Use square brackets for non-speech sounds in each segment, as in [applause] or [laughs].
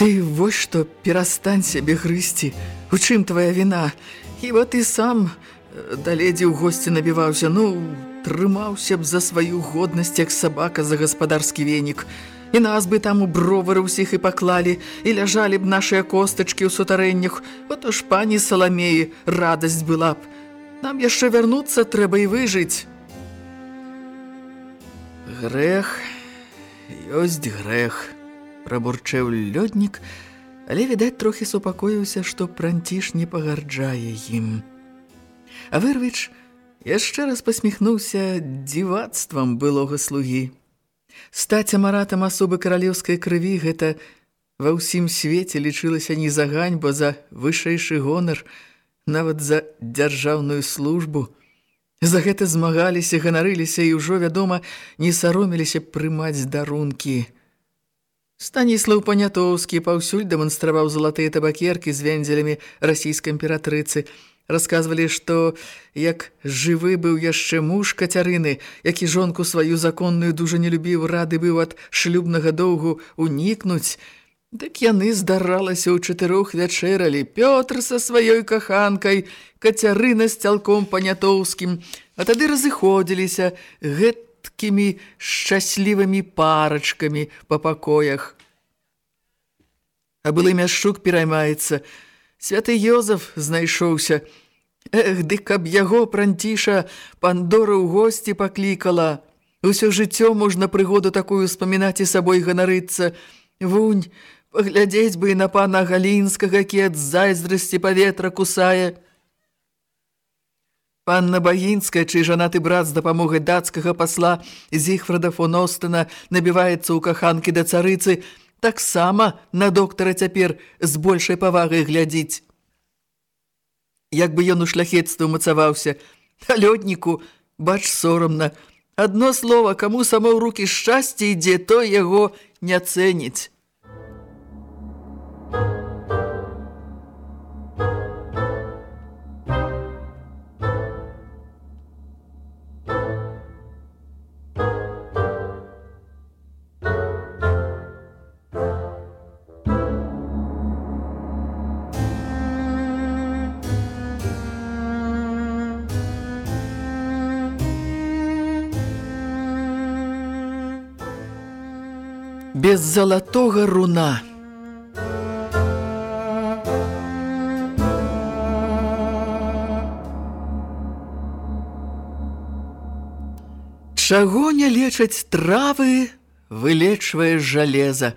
Ты вось што перастань сябе грысці, у чым твая віна? Хіба ты сам э, даледзі ў госці набіваўся, ну, трымаўся б за сваю годнасць, як сабака за гаспадарскі венік. І нас бы там у бровары ўсіх і паклалі, і ляжалі б нашыя костачкі ў сутарэннях. Ото ж пані Саламеі радасць была б. Нам яшчэ вярнуцца трэба і выжыць. Грэх, ёсць грэх прабурчэў лёднік, але, відаць, трохі супакоіўся, што пранціш не пагарджае ім. А вырвіч яшчэ раз пасміхнуўся дзівацтвам былога слугі. Стаць амаратам асобы каралеўскай крыві гэта ва ўсім свеце лічылася не за ганьба, за вышэйшы гонар, нават за дзяржаўную службу. За гэта змагаліся, ганарыліся і ўжо, вядома, не сароміліся прымаць дарункі – Станіслаў Панятоўскі паўсюль дэманстраваў залатыя табакеркі з вензелямі расійскай імператрыцы. Расказвалі, што як жывы быў яшчэ муж Кацярыны, які жонку сваю законную дужа не любіў, рады быў ад шлюбнага доўгу унікнуць, дык яны здаралася ў чатырох вячэралі. Пётр са сваёй каханкай, Кацярына з цялком Панятоўскім, а тады разыходзіліся гэткімі шчаслівымі парачкамі па пакоях. А былы мяшчук пераймаецца. Святы Йозаф знайшоўся. Эх, ды каб яго пранціша Пандора ў госці паклікала. Усё жыццё можна прыгоду такую спамінаць і сабой ганарыцца. Вунь, паглядзець бы і на пана Галінскага, які ад зайздрасці паветра кусае. Панна Багінская, чый жанаты брат з дапамогай дацкага пасла Зігфрада фон Остена набіваецца ў каханкі да царыцы, таксама на доктара цяпер з большай павагай глядзіць. Як бы ён у шляхетству мацаваўся, а лёдніку, бач сорамна, адно слова, каму само ў рукі шчасце ідзе, то яго не цэніць. Без залатога руна. Чаго не лечаць травы, вылечвае жалеза.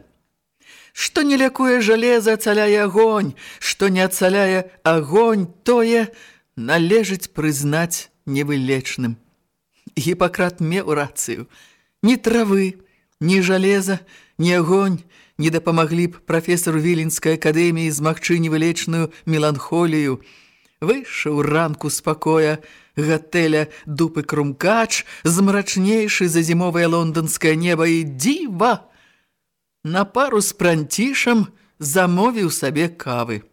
Што не лякуе жалеза, цаляе агонь, што не ацаляе агонь, тое належыць прызнаць невылечным. Гіпакрат меў рацыю. Ні травы, ні жалеза, ні агонь не дапамаглі б прафесару Віленскай акадэміі змагчы невылечную меланхолію. Выйшаў ранку спакоя гатэля дупы крумкач, змрачнейшы за зімовае лонданскае неба і дзіва. На пару з пранцішам замовіў сабе кавы.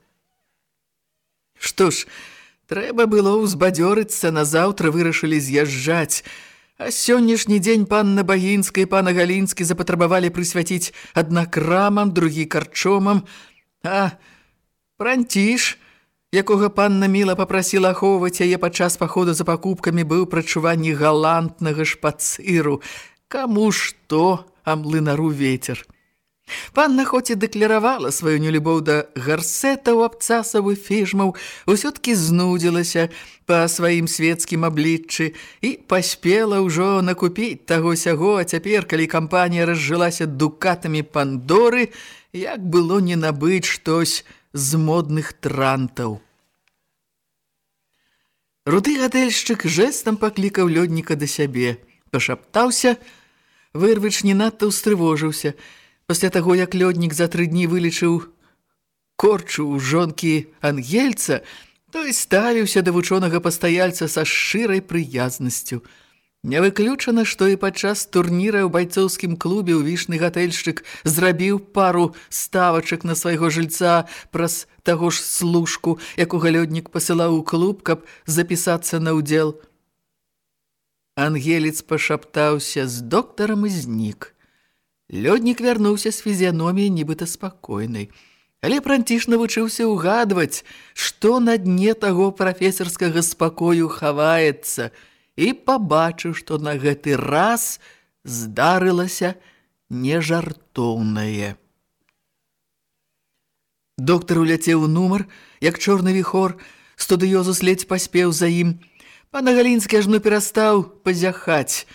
Што ж, трэба было ўзбадзёрыцца, назаўтра вырашылі з'язджаць, А сённяшні дзень панна Багінская і пана Галінскі запатрабавалі прысвяціць адна крамам, другі карчомам. А пранціш, якога панна Міла папрасіла ахоўваць яе падчас паходу за пакупкамі, быў прачуванні галантнага шпацыру. Каму што, а млынару ветер. Панна хоць і дэкляравала сваю нелюбоў да гарсетаў, абцасаў і фіжмаў, усё-ткі знудзілася па сваім свецкім абліччы і паспела ўжо накупіць таго-сяго, а цяпер, калі кампанія разжылася дукатамі пандоры, як было не набыць штось з модных трантаў. Руды гатэльшчык жэстам паклікаў лёдніка да сябе, пашаптаўся, вырвыч не надта ўстрывожыўся. Пасля таго, як лёднік за тры дні вылічыў корчу ў жонкі ангельца, той ставіўся да вучонага пастаяльца са шчырай прыязнасцю. Не выключана, што і падчас турніра ў байцоўскім клубе ўвішны гатэльшчык зрабіў пару ставачак на свайго жыльца праз таго ж служку, якога лёднік пасылаў у клуб, каб запісацца на ўдзел. Ангелец пашаптаўся з доктарам і знік. Лёднік вярнуўся з фізіяноміяй нібыта спакойнай. Але пранціш навучыўся ўгадваць, што на дне таго прафесарскага спакою хаваецца – і пабачыў, што на гэты раз здарылася нежартоўнае. Доктар уляцеў у нумар, як чорны віхор, студыёзус ледзь паспеў за ім. Пана Галінскі ажно перастаў пазяхаць.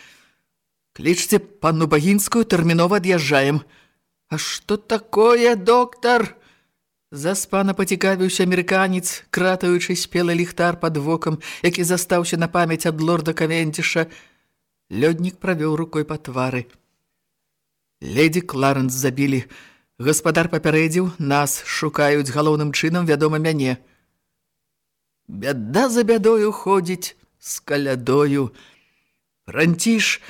Клічце панну Багінскую, тэрмінова ад'язджаем. А што такое, доктар? Заспана пацікавіўся амерыканец, кратаючы спелы ліхтар пад вокам, які застаўся на памяць ад лорда Кавендзіша. Лёднік правёў рукой па твары. Леді Кларэнс забілі. Гаспадар папярэдзіў, нас шукаюць галоўным чынам, вядома, мяне. Бяда за бядою ходзіць з калядою. Франціш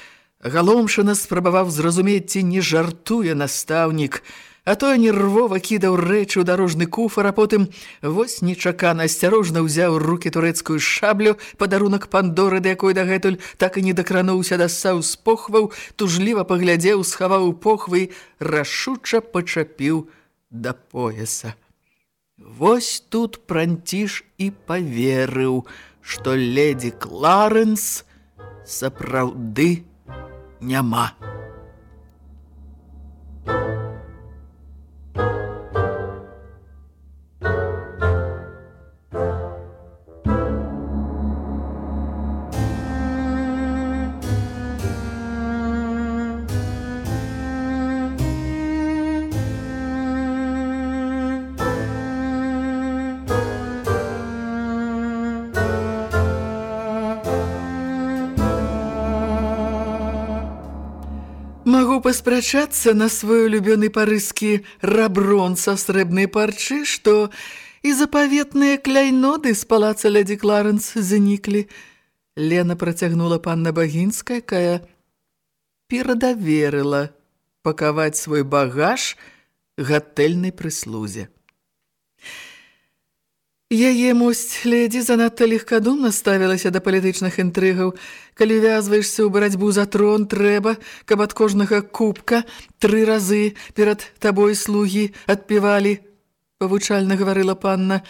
галомшана спрабаваў зразумець, ці не жартуе настаўнік, А той нервова кідаў рэчы ў дарожны куфар, а потым вось нечакана асцярожна ўзяў рукі турэцкую шаблю, падарунак пандоры, да якой дагэтуль так і не дакрануўся да саў з похваў, тужліва паглядзеў, схаваў похвы, рашуча пачапіў да пояса. Вось тут пранціш і паверыў, што леді Кларэнс сапраўды 尼玛！Няма. паспрачацца на свой улюбёны парыскі раброн са срэбнай парчы, што і запаветныя кляйноды з палаца леді Кларэнс заніклі. Лена працягнула панна Багінская, кая перадаверыла пакаваць свой багаж гатэльнай прыслузе. Яе мусць ледзі занадта легкадумна ставілася да палітычных інтрыгаў. Калі вязваешся ў барацьбу за трон, трэба, каб ад кожнага кубка тры разы перад табой слугі адпівалі, павучальна гаварыла панна.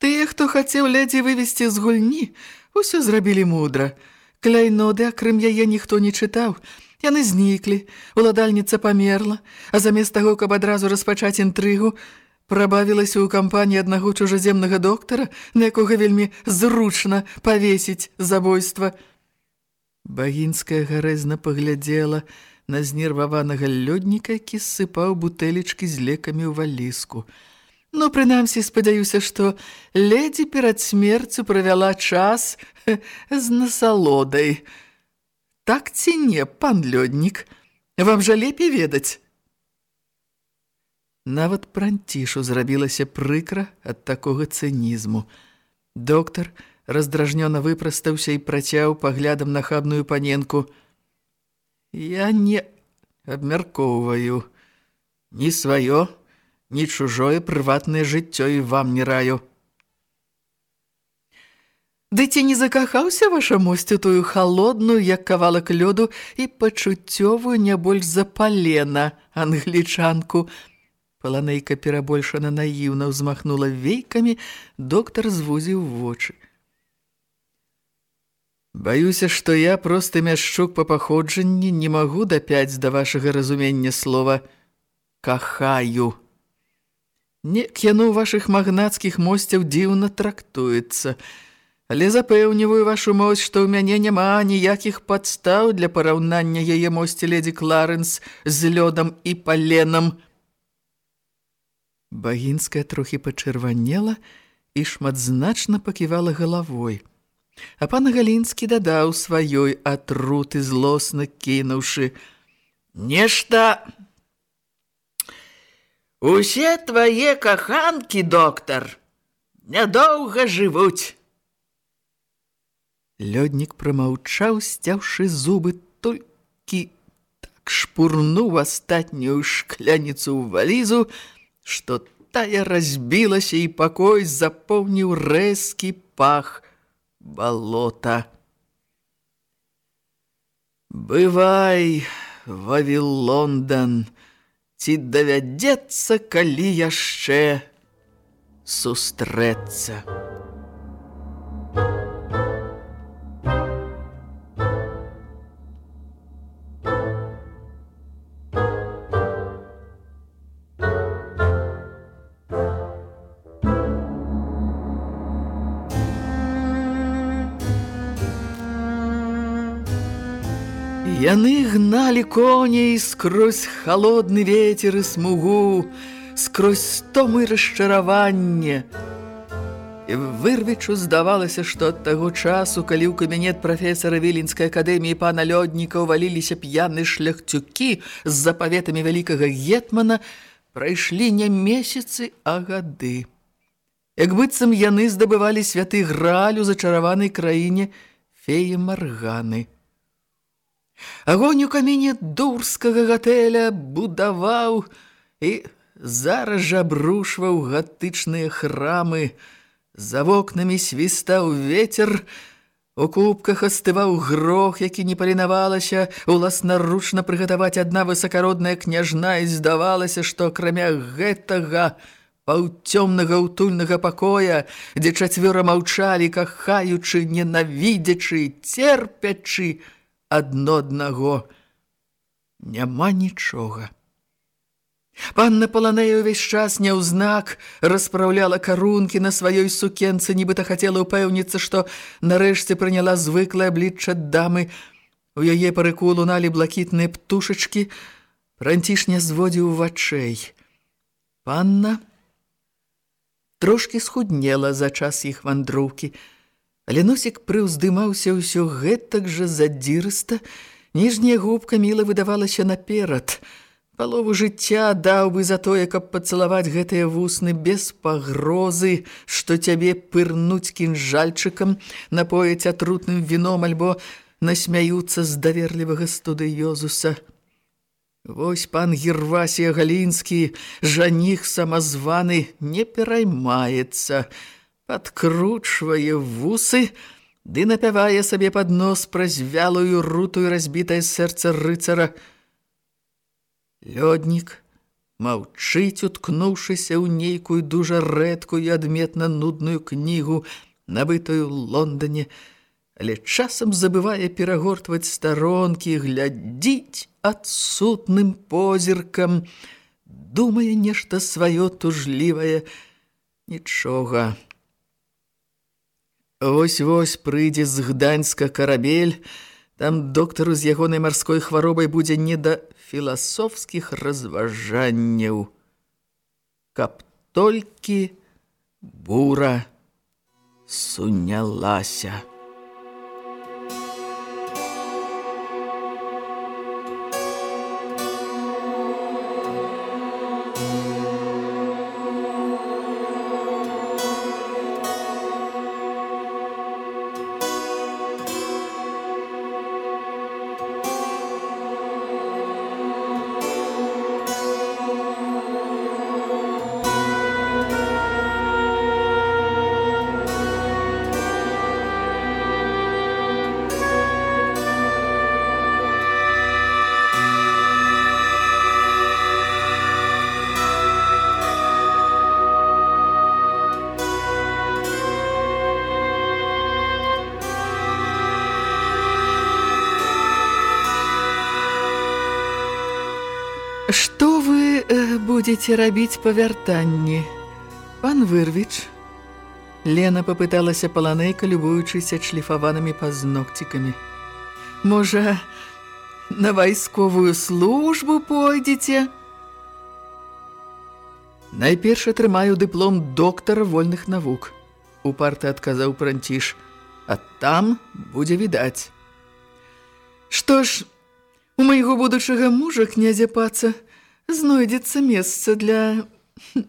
Тыя, хто хацеў ледзі вывесці з гульні, усё зрабілі мудра. Кляйноды, акрым яе ніхто не чытаў. Яны зніклі, уладальніца памерла, а замест таго, каб адразу распачаць інтрыгу, прабавілася ў кампаніі аднаго чужаземнага доктара, на якога вельмі зручна павесіць забойства. Багінская гарэзна паглядзела на знерваванага лёдніка, які сыпаў бутэлечкі з лекамі ў валіску. Ну, прынамсі, спадзяюся, што ледзі перад смерцю правяла час [laughs] з насалодай. Так ці не, пан лёднік? Вам жа лепей ведаць? Нават пранцішу зрабілася прыкра ад такога цынізму. Доктар раздражнёна выпрастаўся і працяў паглядам на хабную паненку. Я не абмяркоўваю ні сваё, ні чужое прыватнае жыццё і вам не раю. Ды ці не закахаўся ваша мосць у тую халодную, як кавалак лёду і пачуццёвую не больш запалена англічанку, Паланейка перабольшана наіўна ўзмахнула вейкамі, доктар звузіў вочы. Баюся, што я просты мяшчук па паходжанні не магу дапяць да вашага разумення слова кахаю. Нек яно ў вашых магнацкіх мосцяў дзіўна трактуецца. Але запэўніваю вашу моць, што ў мяне няма ніякіх падстаў для параўнання яе мосці ледзі Кларэнс з лёдам і паленам. Багінская трохі пачырванела і шматзначна паківала галавой. А пан Галінскі дадаў сваёй атруты злосна кінуўшы: « Нешта Усе твае каханкі, доктар, нядоўга жывуць. Лёднік прамаўчаў, сцяўшы зубы, толькі так шпурнуў астатнюю шкляніцу ў валізу, што тая разбілася і пакой запоўніў рэзкі пах балота. Бывай, Вавилондан, ці давядзецца калі яшчэ сустрэцца. Яны гналі коней скрозь холодны ветер і смугу, скрозь стомы расчараванне. І вырвічу здавалася, што ад таго часу, калі ў кабінет прафесара Віленскай акадэміі пана Лёдніка ўваліліся п'яны шляхцюкі з запаветамі вялікага гетмана, прайшлі не месяцы, а гады. Як быццам яны здабывалі святы граль у зачараванай краіне феі Марганы. Агонь у каміне дурскага гатэля будаваў і зараз жа абрушваў гатычныя храмы. За вокнамі свістаў ветер, у кубках астываў грох, які не палінавалася, уласнаручна прыгатаваць адна высакародная княжна і здавалася, што акрамя гэтага паўцёмнага ўтульнага пакоя, дзе чацвёра маўчалі, кахаючы, ненавідзячы, церпячы, адно аднаго няма нічога. Панна Паланея ўвесь час няўзнак распраўляла карункі на сваёй сукенцы, нібыта хацела ўпэўніцца, што нарэшце прыняла звыклае аблічча дамы. У яе парыку луналі блакітныя птушачкі, пранцішня зводзіў вачэй. Панна трошкі схуднела за час іх вандроўкі, Але носік прыўздымаўся ўсё гэтак жа задзірыста, ніжняя губка міла выдавалася наперад. Палову жыцця даў бы за тое, каб пацалаваць гэтыя вусны без пагрозы, што цябе пырнуць кінжальчыкам, напояць атрутным віном альбо насмяюцца з даверлівага студыёзуса. Вось пан Гервасія Галінскі, жаніх самазваны, не пераймаецца, падкручвае вусы, ды напявае сабе пад нос праз вялую рутую разбітае сэрца рыцара. Лёднік маўчыць, уткнуўшыся ў нейкую дужа рэдкую адметна нудную кнігу, набытую ў Лондоне, але часам забывае перагортваць старонкі, глядзіць адсутным позіркам, думае нешта сваё тужлівае, нічога. Вось-вось прыйдзе з Гданьска карабель, там доктару з ягонай марской хваробай будзе не да філасофскіх разважанняў. Каб толькі бура сунялася. Што вы э, будете рабіць па вяртанні? Пан Вырвіч. Лена попыталася паланейка, любуючыся шліфаванымі пазногцікамі. Можа, на вайсковую службу пойдзеце? Найперш атрымаю дыплом доктара вольных навук. Упарта адказаў Пранціш. А там будзе відаць. Што ж, у майго будучага мужа князя паца знойдзецца месца для [laughs]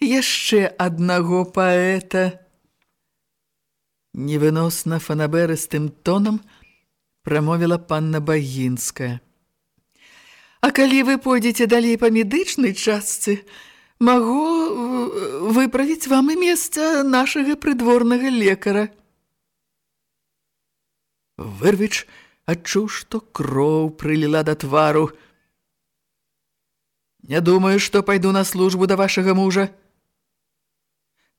яшчэ аднаго паэта. Невыносна фанаберыстым тонам прамовіла панна Багінская. А калі вы пойдзеце далей па медычнай частцы, магу э, выправіць вам і месца нашага прыдворнага лекара. Вырвіч адчуў, што кроў прыліла да твару. Не думаю, што пайду на службу да вашага мужа.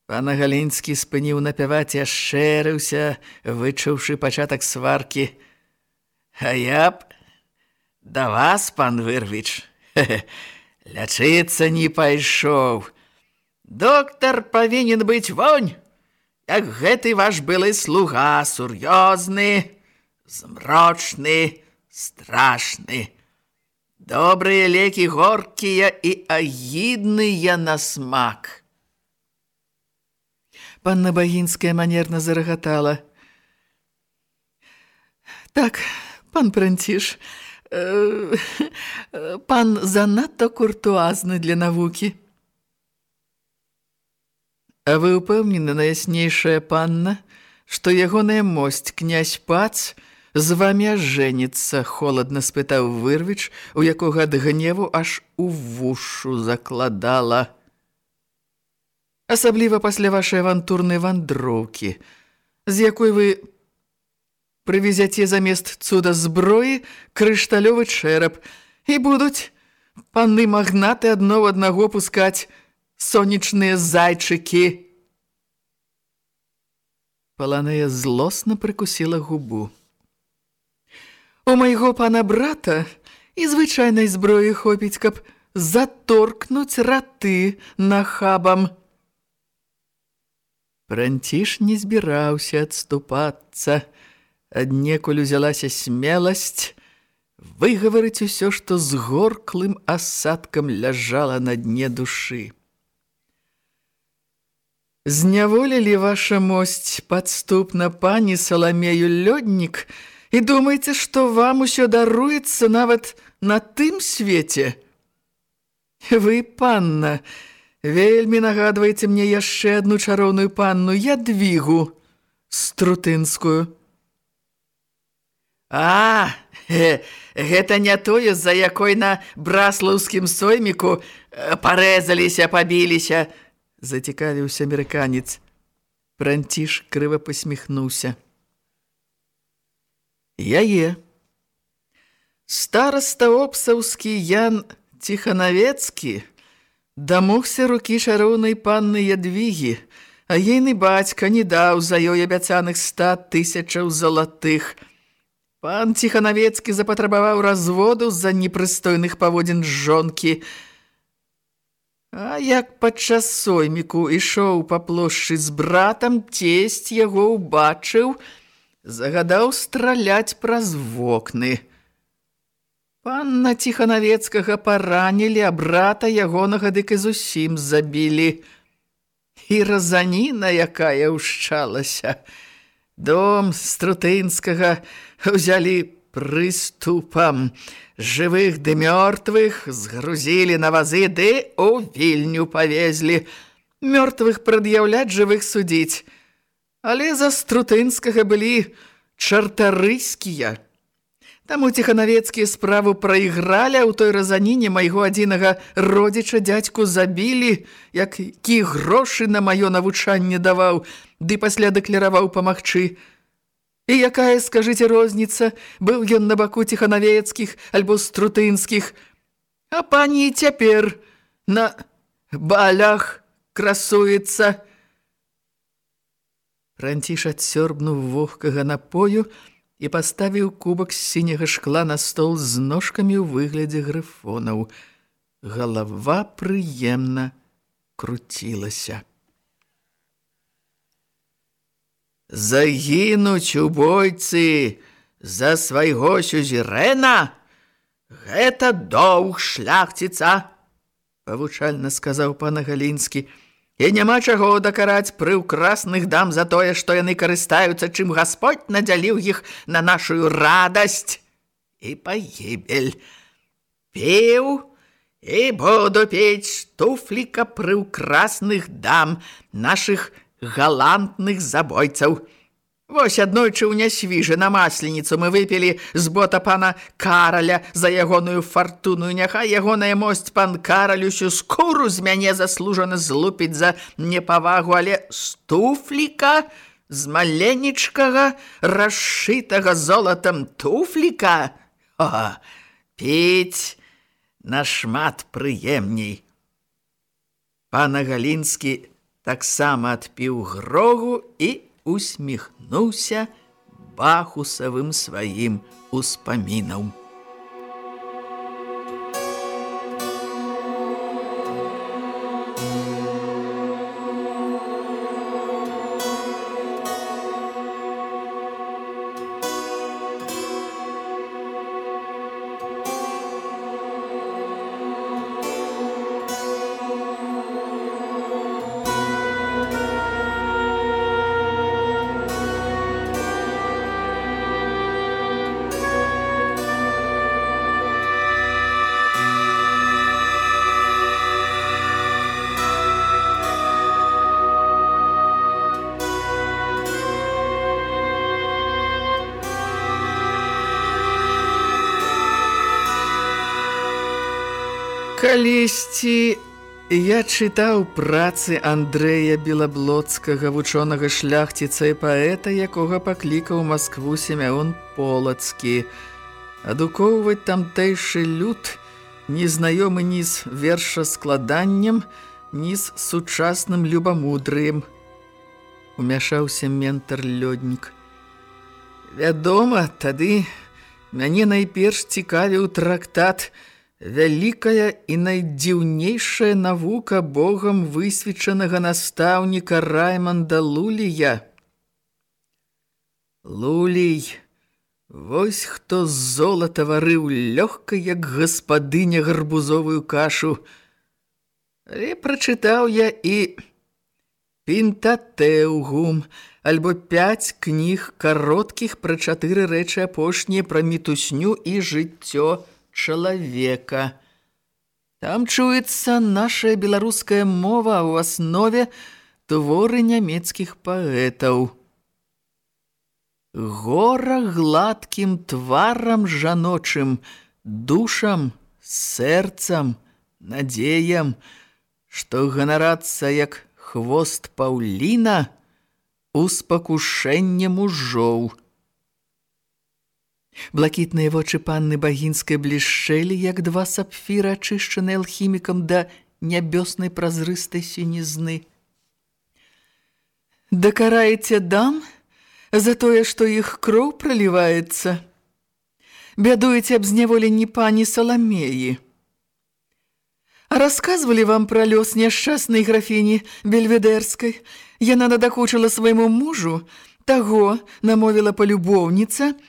Пана Галінскі спыніў напяваць і ашэрыўся, вычуўшы пачатак сваркі. А я б да вас, пан Вырвіч, [laughs] лячыцца не пайшоў. Доктар павінен быць вонь, як гэты ваш былы слуга, сур'ёзны, змрочны, страшны. Добрыя лекі горкія і агідныя на смак. Панна Багінская манерна зарагатала. Так, пан Пранціш, э, [laughs] пан занадта куртуазны для навукі. А вы ўпэўнены, наяснейшая панна, што ягоная мосць князь Пац з вамі ажэніцца, холадна спытаў Вырвіч, у якога ад гневу аж у вушу закладала асабліва пасля вашай авантурнай вандроўкі, з якой вы прывезяце замест цуда зброі крышталёвы чэрап і будуць паны магнаты адно ў аднаго пускаць сонечныя зайчыкі. Паланея злосна прыкусіла губу. У майго пана брата і звычайнай зброі хопіць, каб заторкнуць раты нахабам. Пранціш не збіраўся адступацца. Аднекуль узялася смеласць выгаварыць усё, што з горклым асадкам ляжала на дне душы. Зняволілі ваша мосць падступна пані Саламею лёднік і думаеце, што вам усё даруецца нават на тым свеце? Вы, панна, Вельмі нагадваеце мне яшчэ адну чароўную панну Ядвігу Струтынскую. А, э, гэта не тое, за якой на браслаўскім сойміку э, парэзаліся, пабіліся, зацікавіўся амерыканец. Пранціш крыва посміхнуўся. Яе. Стараста Опсаўскі Ян Ціханавецкі – Дамогся рукі чароўнай панны Ядвігі, а ейны бацька не даў за ёй абяцаных ста тысячаў залатых. Пан Ціханавецкі запатрабаваў разводу з-за непрыстойных паводзін жонкі. А як падчас сойміку ішоў па плошчы з братам, цесць яго ўбачыў, загадаў страляць праз вокны. Панна Ціханавецкага паранілі, а брата ягонага дык і зусім забілі. І разаніна, якая ўшчалася. Дом Струтынскага ўзялі прыступам. Жывых ды мёртвых згрузілі на вазы ды у вільню павезлі. Мёртвых прад'яўляць жывых судзіць. Але за Струтынскага былі чартарыскія. Таму ціханавецкія справу прайгралі, а ў той разаніне майго адзінага родзіча дзядзьку забілі, як кі грошы на маё навучанне даваў, ды пасля дэкляраваў памагчы. І якая, скажыце, розніца, быў ён на баку ціханавецкіх альбо струтынскіх, а пані цяпер на балях красуецца. Ранціш адсёрбнуў вогкага напою, і паставіў кубак з сіняга шкла на стол з ножкамі ў выглядзе грыфонаў. галава прыемна круцілася. Загінуць у бойцы за свайго сюзерена гэта доўг шляхціца, павучальна сказаў пана Галінскі. І няма чаго дакараць прыўкрасных дам за тое, што яны карыстаюцца, чым Гасподь надзяліў іх на нашую радасць і пагібель. Пеў і буду пець туфліка прыўкрасных дам нашых галантных забойцаў. Вось аднойчы ў нясвіжы на масленіцу мы выпілі з бота пана Караля за ягоную фартуну. Няхай ягоная мосць пан Караль усю скуру з мяне заслужана злупіць за непавагу, але з туфліка, з маленечкага, расшытага золатам туфліка, о, піць нашмат прыемней. Пана Галінскі таксама адпіў грогу і усміхнуўся бахусавым сваім успамінам. Калісьці я чытаў працы Андрэя Белаблоцкага, вучонага шляхціца і паэта, якога паклікаў Маскву Семяон Полацкі. Адукоўваць тамтэйшы люд, незнаёмы ні з верша складаннем, ні з сучасным любамудрыем. Умяшаўся ментар-лёднік. Вядома, тады мяне найперш цікавіў трактат «Трактат» Вялікая і найдзіўнейшая навука Богам высвечанага настаўніка Райманда Лулія. Лулій, вось хто з золата варыў лёгка, як гаспадыня гарбузовую кашу. Але прачытаў я і Пінтатэўгум, альбо пяць кніг кароткіх пра чатыры рэчы апошнія пра мітусню і жыццё чалавека. Там чуецца наша беларуская мова ў аснове творы нямецкіх паэтаў. Гора гладкім тварам жаночым, душам, сэрцам, надзеям, што ганарацца як хвост паўліна, успакушэнне мужоў. Блакітныя вочы панны багінскай блішчэлі, як два сапфіра, ачышчаныя алхімікам да нябёснай празрыстай сінізны. Дакараеце дам за тое, што іх кроў праліваецца. Бядуеце аб зняволенні пані Саламеі. А расказвалі вам пра лёс няшчаснай графіні Бельведерскай. Яна надакучыла свайму мужу, таго намовіла палюбоўніца –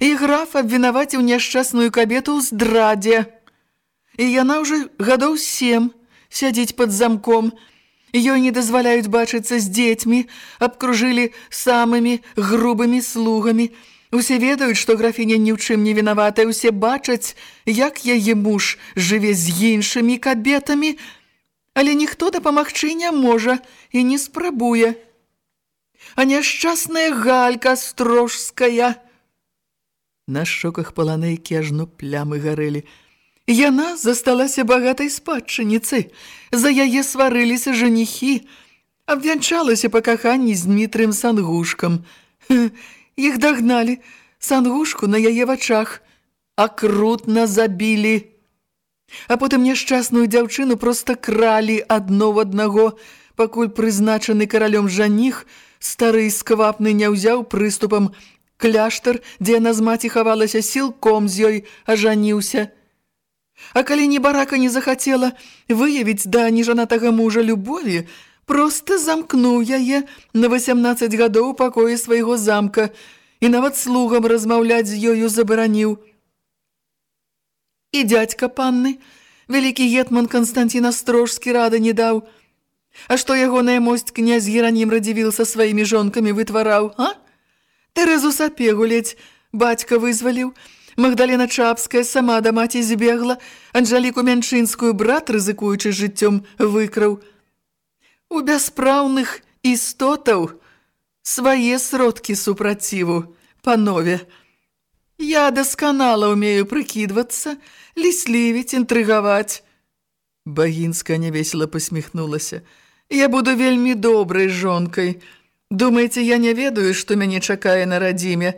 І граф абвінаваціў няшчасную кабету ў здрадзе. І яна ўжо гадоў сем сядзіць пад замком. Ёй не дазваляюць бачыцца з дзецьмі, абкружылі самымі грубымі слугамі. Усе ведаюць, што графіня ні ў чым не вінаватая, усе бачаць, як яе муж жыве з іншымі кабетамі, але ніхто дапамагчы не можа і не спрабуе. А няшчасная галька строжская – На шоках паланейкі ажно плямы гарэлі. Яна засталася багатай спадчыніцы. За яе сварыліся жаніхі. Абвянчалася па каханні з Дмітрым Сангушкам. Іх дагналі. Сангушку на яе вачах. Акрутна забілі. А потым няшчасную дзяўчыну проста кралі адно в аднаго, пакуль прызначаны каралём жаніх, стары сквапны не ўзяў прыступам Кляштар, дзе яна з маці хавалася сілком з ёй, ажаніўся. А калі ні барака не захацела выявіць да нежанатага мужа любові, проста замкнуў яе на 18 гадоў у пакоі свайго замка і нават слугам размаўляць з ёю забараніў. І дядька панны, вялікі гетман Константин Астрожскі рады не даў. А што ягоная мосць князь Геранім радзівіл са сваімі жонкамі вытвараў, а? Тэрезу сапегу ледзь бацька вызваліў, Магдалена Чапская сама да маці збегла, Анжаліку Мянчынскую брат, рызыкуючы жыццём, выкраў. У бяспраўных істотаў свае сродкі супраціву, панове. Я дасканала ўмею прыкідвацца, ліслівіць, інтрыгаваць. Багінская невесела посміхнулася. Я буду вельмі добрай жонкай. Думаеце, я не ведаю, што мяне чакае на радзіме?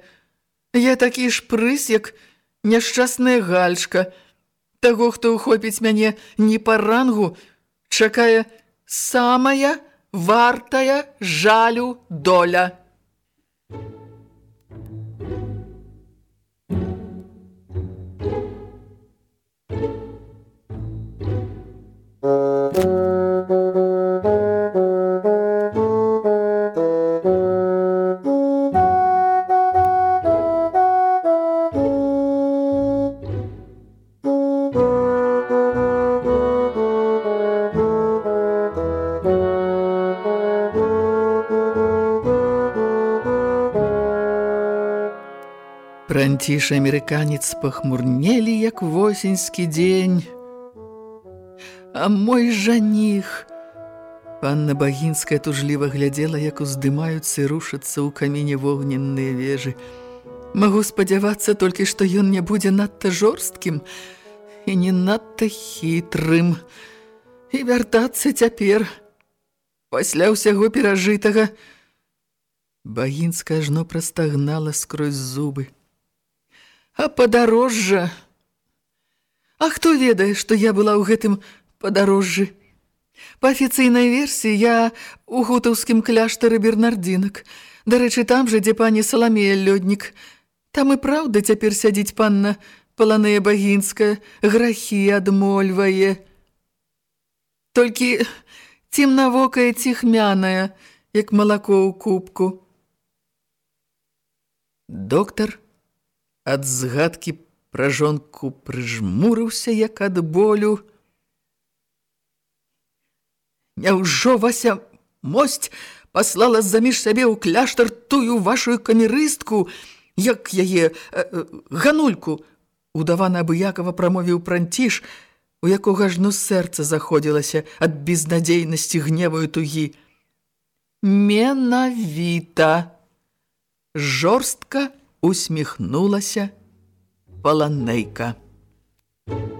Я такі ж прыс, як няшчасная гальшка. Таго, хто ўхопіць мяне не па рангу, чакае самая вартая жалю доля. Франціш амерыканец пахмурнелі, як восеньскі дзень. А мой жаніх! Панна Багінская тужліва глядзела, як уздымаюцца і рушацца ў каміне вогненныя вежы. Магу спадзявацца толькі, што ён не будзе надта жорсткім і не надта хітрым. І вяртацца цяпер, пасля ўсяго перажытага, Багінская жно прастагнала скрозь зубы. А падарожжа... А хто ведае, што я была ў гэтым падарожжы? Па афіцыйнай версіі я ў гутаўскім кляштары бернардзінак. Дарэчы, там жа, дзе пані Саламея лёднік. Там і праўда цяпер сядзіць панна Паланея Багінская, грахі адмольвае. Толькі цемнавокая ціхмяная, як малако ў кубку. Доктар ад згадкі пра жонку прыжмурыўся, як ад болю. Няўжо Вася мосць паслала заміж сябе ў кляштар тую вашу камерыстку, як яе э, э, ганульку, удавана абыякова прамовіў пранціш, у якога жно сэрца заходзілася ад безнадзейнасці гневаю тугі. Менавіта, жорстка, усміхнулася паланейка. Шаноўныя